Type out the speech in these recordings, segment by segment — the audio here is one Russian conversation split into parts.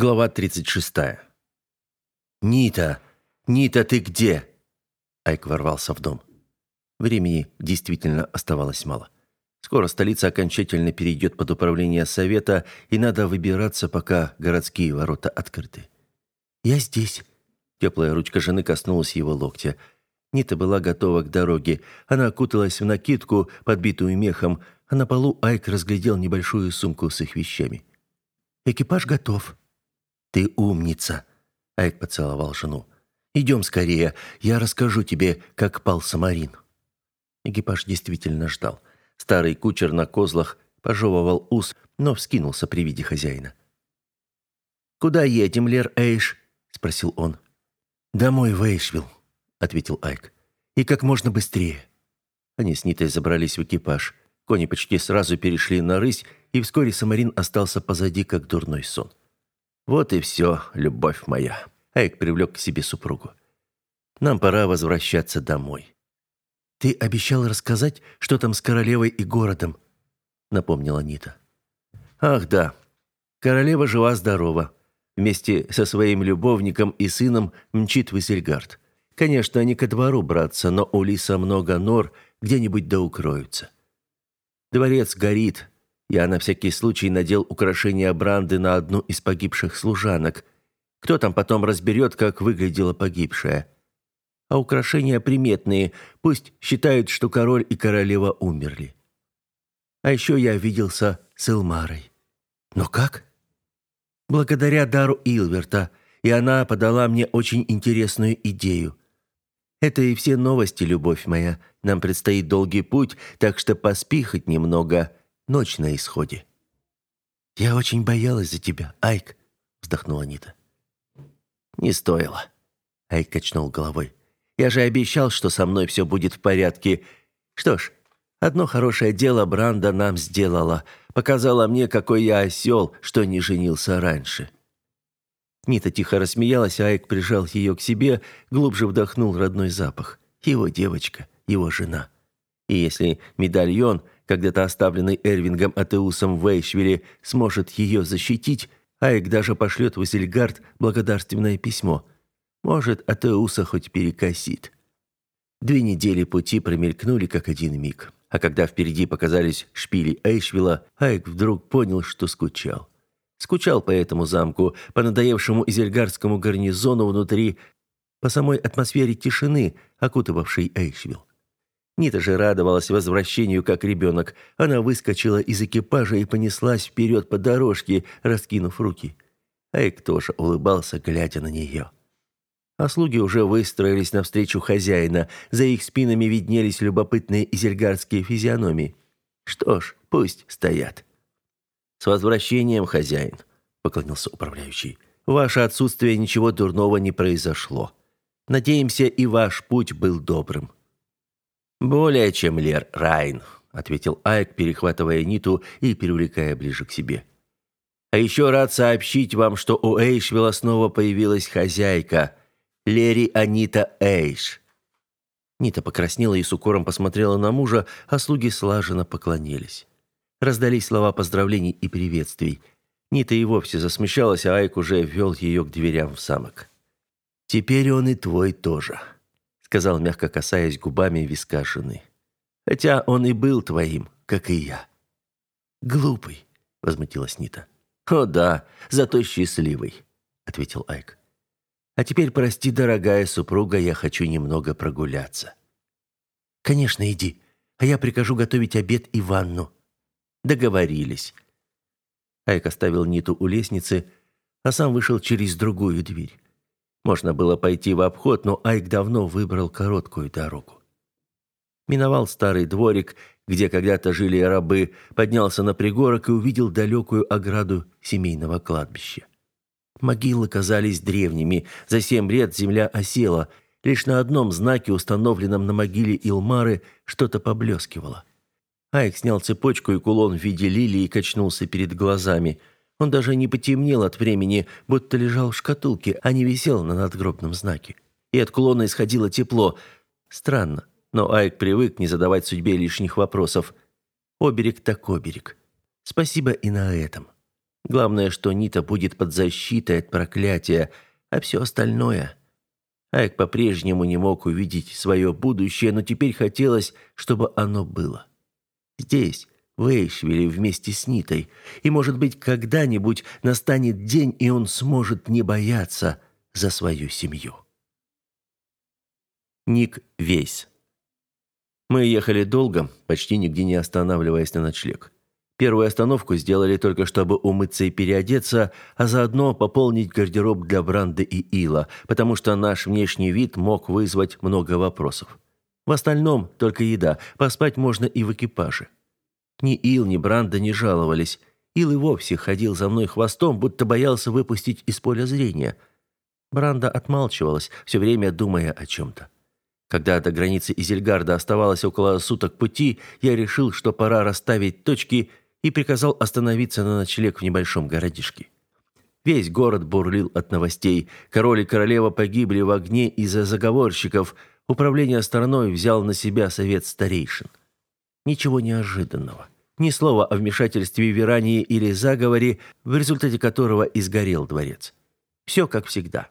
Глава 36. «Нита! Нита, ты где?» Айк ворвался в дом. Времени действительно оставалось мало. Скоро столица окончательно перейдет под управление совета, и надо выбираться, пока городские ворота открыты. «Я здесь». Теплая ручка жены коснулась его локтя. Нита была готова к дороге. Она окуталась в накидку, подбитую мехом, а на полу Айк разглядел небольшую сумку с их вещами. «Экипаж готов», «Ты умница!» Айк поцеловал жену. «Идем скорее, я расскажу тебе, как пал Самарин». Экипаж действительно ждал. Старый кучер на козлах пожевывал ус, но вскинулся при виде хозяина. «Куда едем, Лер Эйш?» – спросил он. «Домой в Эйшвилл», – ответил Айк. «И как можно быстрее». Они с Нитой забрались в экипаж. Кони почти сразу перешли на рысь, и вскоре Самарин остался позади, как дурной сон. Вот и все, любовь моя. Айк привлек к себе супругу. Нам пора возвращаться домой. Ты обещал рассказать, что там с королевой и городом, напомнила Нита. Ах, да. Королева жива-здорова. Вместе со своим любовником и сыном мчит в. Конечно, не ко двору браться, но у Лиса много нор, где-нибудь да укроются. Дворец горит, я на всякий случай надел украшения Бранды на одну из погибших служанок. Кто там потом разберет, как выглядела погибшая? А украшения приметные, пусть считают, что король и королева умерли. А еще я виделся с Элмарой. Но как? Благодаря дару Илверта, и она подала мне очень интересную идею. Это и все новости, любовь моя. Нам предстоит долгий путь, так что поспи хоть немного. Ночь на исходе. «Я очень боялась за тебя, Айк», — вздохнула Нита. «Не стоило», — Айк качнул головой. «Я же обещал, что со мной все будет в порядке. Что ж, одно хорошее дело Бранда нам сделала. Показала мне, какой я осел, что не женился раньше». Нита тихо рассмеялась, а Айк прижал ее к себе, глубже вдохнул родной запах. Его девочка, его жена. И если медальон — когда-то оставленный Эрвингом Атеусом в Эйшвилле, сможет ее защитить, Айк даже пошлет в Эссельгард благодарственное письмо. Может, Атеуса хоть перекосит. Две недели пути промелькнули как один миг. А когда впереди показались шпили Эйшвилла, Айк вдруг понял, что скучал. Скучал по этому замку, по надоевшему изельгардскому гарнизону внутри, по самой атмосфере тишины, окутывавшей Эйшвилл. Нита же радовалась возвращению как ребенок. Она выскочила из экипажа и понеслась вперед по дорожке, раскинув руки. Эйк тоже улыбался, глядя на нее. А слуги уже выстроились навстречу хозяина. За их спинами виднелись любопытные изельгардские физиономии. Что ж, пусть стоят. «С возвращением, хозяин», — поклонился управляющий. «Ваше отсутствие ничего дурного не произошло. Надеемся, и ваш путь был добрым». «Более чем Лер Райн», — ответил Айк, перехватывая Ниту и привлекая ближе к себе. «А еще рад сообщить вам, что у Эйшвилла снова появилась хозяйка, Лери Анита Эйш». Нита покраснела и с укором посмотрела на мужа, а слуги слаженно поклонились. Раздались слова поздравлений и приветствий. Нита и вовсе засмущалась, а Айк уже ввел ее к дверям в замок. «Теперь он и твой тоже», сказал, мягко касаясь губами виска жены. Хотя он и был твоим, как и я. Глупый, возмутилась Нита. О да, зато счастливый, ответил Айк. А теперь прости, дорогая супруга, я хочу немного прогуляться. Конечно, иди, а я прикажу готовить обед и ванну. Договорились. Айк оставил Ниту у лестницы, а сам вышел через другую дверь. Можно было пойти в обход, но Айк давно выбрал короткую дорогу. Миновал старый дворик, где когда-то жили рабы, поднялся на пригорок и увидел далекую ограду семейного кладбища. Могилы казались древними, за семь лет земля осела, лишь на одном знаке, установленном на могиле Илмары, что-то поблескивало. Айк снял цепочку и кулон в виде лилии и качнулся перед глазами – он даже не потемнел от времени, будто лежал в шкатулке, а не висел на надгробном знаке. И от кулона исходило тепло. Странно, но Айк привык не задавать судьбе лишних вопросов. Оберег так оберег. Спасибо и на этом. Главное, что Нита будет под защитой от проклятия, а все остальное... Айк по-прежнему не мог увидеть свое будущее, но теперь хотелось, чтобы оно было. Здесь, в вместе с Нитой. И, может быть, когда-нибудь настанет день, и он сможет не бояться за свою семью. Ник Вейс Мы ехали долго, почти нигде не останавливаясь на ночлег. Первую остановку сделали только чтобы умыться и переодеться, а заодно пополнить гардероб для Бранды и Ила, потому что наш внешний вид мог вызвать много вопросов. В остальном только еда, поспать можно и в экипаже. Ни Ил, ни Бранда не жаловались. Ил и вовсе ходил за мной хвостом, будто боялся выпустить из поля зрения. Бранда отмалчивалась, все время думая о чем-то. Когда до границы Изельгарда оставалось около суток пути, я решил, что пора расставить точки – и приказал остановиться на ночлег в небольшом городишке. Весь город бурлил от новостей. Король и королева погибли в огне из-за заговорщиков. Управление страной взял на себя совет старейшин. Ничего неожиданного. Ни слова о вмешательстве в Ирании или заговоре, в результате которого изгорел дворец. Все как всегда.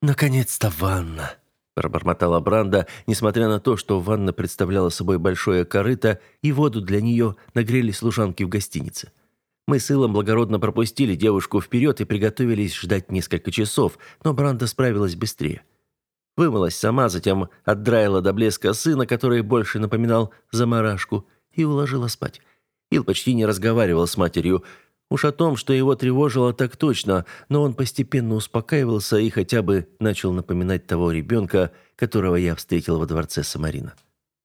«Наконец-то ванна!» пробормотала Бранда, несмотря на то, что ванна представляла собой большое корыто, и воду для нее нагрели служанки в гостинице. Мы с Илом благородно пропустили девушку вперед и приготовились ждать несколько часов, но Бранда справилась быстрее. Вымылась сама, затем отдраила до блеска сына, который больше напоминал заморашку, и уложила спать. Ил почти не разговаривал с матерью, Уж о том, что его тревожило так точно, но он постепенно успокаивался и хотя бы начал напоминать того ребенка, которого я встретил во дворце Самарина.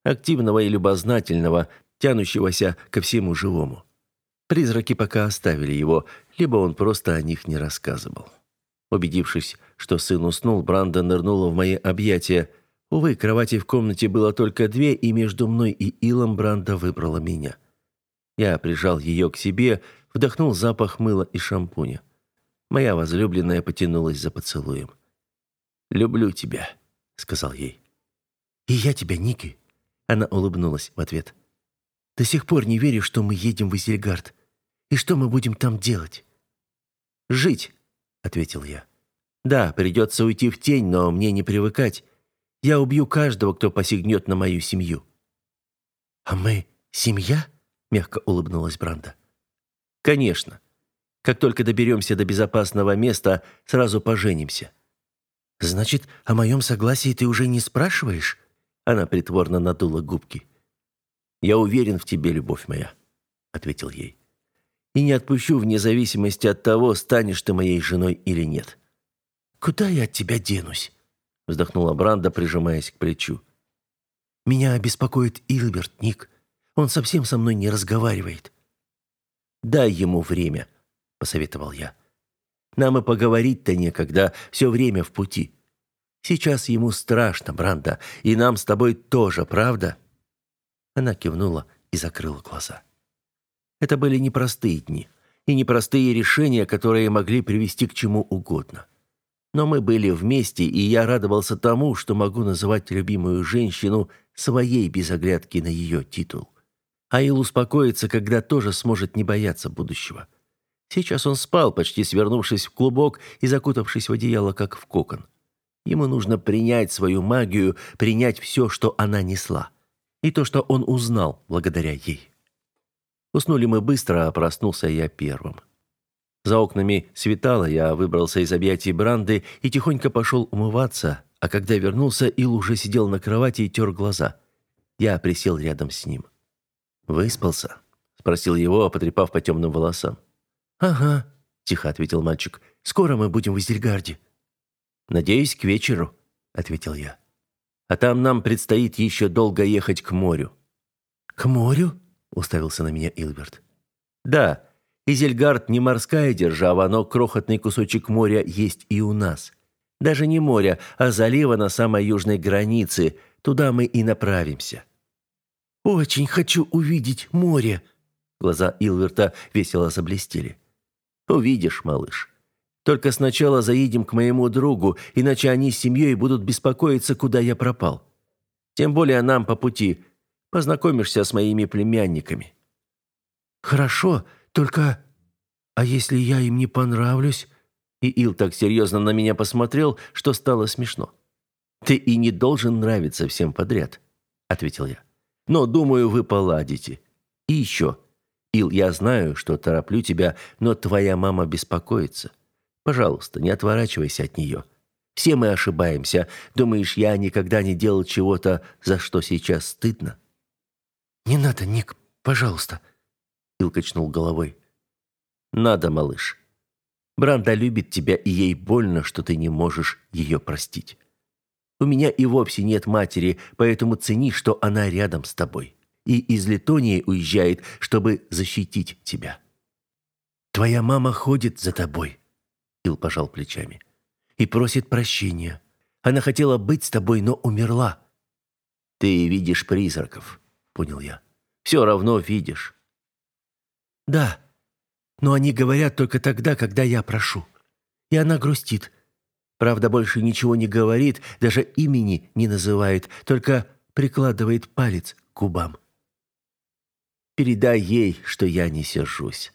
Активного и любознательного, тянущегося ко всему живому. Призраки пока оставили его, либо он просто о них не рассказывал. Убедившись, что сын уснул, Бранда нырнула в мои объятия. Увы, кровати в комнате было только две, и между мной и Илом Бранда выбрала меня. Я прижал ее к себе, вдохнул запах мыла и шампуня. Моя возлюбленная потянулась за поцелуем. «Люблю тебя», — сказал ей. «И я тебя, Ники», — она улыбнулась в ответ. «До сих пор не верю, что мы едем в Изельгард. И что мы будем там делать?» «Жить», — ответил я. «Да, придется уйти в тень, но мне не привыкать. Я убью каждого, кто посягнет на мою семью». «А мы семья?» — мягко улыбнулась Бранда. Конечно. Как только доберемся до безопасного места, сразу поженимся. Значит, о моем согласии ты уже не спрашиваешь? Она притворно надула губки. Я уверен в тебе, любовь моя, ответил ей. И не отпущу вне зависимости от того, станешь ты моей женой или нет. Куда я от тебя денусь? вздохнула Бранда, прижимаясь к плечу. Меня беспокоит Илберт, Ник. Он совсем со мной не разговаривает. Дай ему время, посоветовал я. Нам и поговорить-то некогда, все время в пути. Сейчас ему страшно, Бранда, и нам с тобой тоже, правда? Она кивнула и закрыла глаза. Это были непростые дни и непростые решения, которые могли привести к чему угодно. Но мы были вместе, и я радовался тому, что могу называть любимую женщину своей без оглядки на ее титул. Аил успокоится, когда тоже сможет не бояться будущего. Сейчас он спал, почти свернувшись в клубок и закутавшись в одеяло, как в кокон. Ему нужно принять свою магию, принять все, что она несла. И то, что он узнал благодаря ей. Уснули мы быстро, а проснулся я первым. За окнами светало, я выбрался из объятий Бранды и тихонько пошел умываться, а когда вернулся, Ил уже сидел на кровати и тер глаза. Я присел рядом с ним. — «Выспался?» — спросил его, потрепав по темным волосам. «Ага», — тихо ответил мальчик. «Скоро мы будем в Изельгарде». «Надеюсь, к вечеру», — ответил я. «А там нам предстоит еще долго ехать к морю». «К морю?» — уставился на меня Илберт. «Да, Изельгард не морская держава, но крохотный кусочек моря есть и у нас. Даже не моря, а залива на самой южной границе. Туда мы и направимся». «Очень хочу увидеть море!» Глаза Илверта весело заблестели. «Увидишь, малыш. Только сначала заедем к моему другу, иначе они с семьей будут беспокоиться, куда я пропал. Тем более нам по пути. Познакомишься с моими племянниками». «Хорошо, только...» «А если я им не понравлюсь?» И Ил так серьезно на меня посмотрел, что стало смешно. «Ты и не должен нравиться всем подряд», — ответил я. «Но, думаю, вы поладите. И еще. Ил, я знаю, что тороплю тебя, но твоя мама беспокоится. Пожалуйста, не отворачивайся от нее. Все мы ошибаемся. Думаешь, я никогда не делал чего-то, за что сейчас стыдно?» «Не надо, Ник, пожалуйста», — Ил качнул головой. «Надо, малыш. Бранда любит тебя, и ей больно, что ты не можешь ее простить. У меня и вовсе нет матери, поэтому цени, что она рядом с тобой. И из Литонии уезжает, чтобы защитить тебя». «Твоя мама ходит за тобой», — Ил пожал плечами, — «и просит прощения. Она хотела быть с тобой, но умерла». «Ты видишь призраков», — понял я. «Все равно видишь». «Да», но они говорят только тогда, когда я прошу. И она грустит. Правда, больше ничего не говорит, даже имени не называет, только прикладывает палец к губам. Передай ей, что я не сержусь.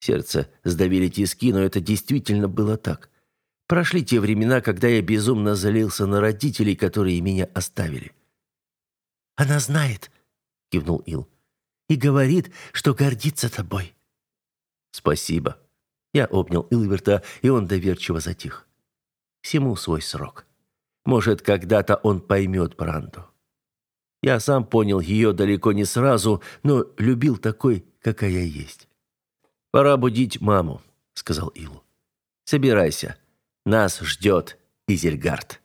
Сердце сдавили тиски, но это действительно было так. Прошли те времена, когда я безумно залился на родителей, которые меня оставили. «Она знает», — кивнул Ил, — «и говорит, что гордится тобой». «Спасибо». Я обнял Илверта, и он доверчиво затих. Всему свой срок. Может, когда-то он поймет Бранду. Я сам понял ее далеко не сразу, но любил такой, какая есть. «Пора будить маму», — сказал Илу. «Собирайся. Нас ждет Изельгард».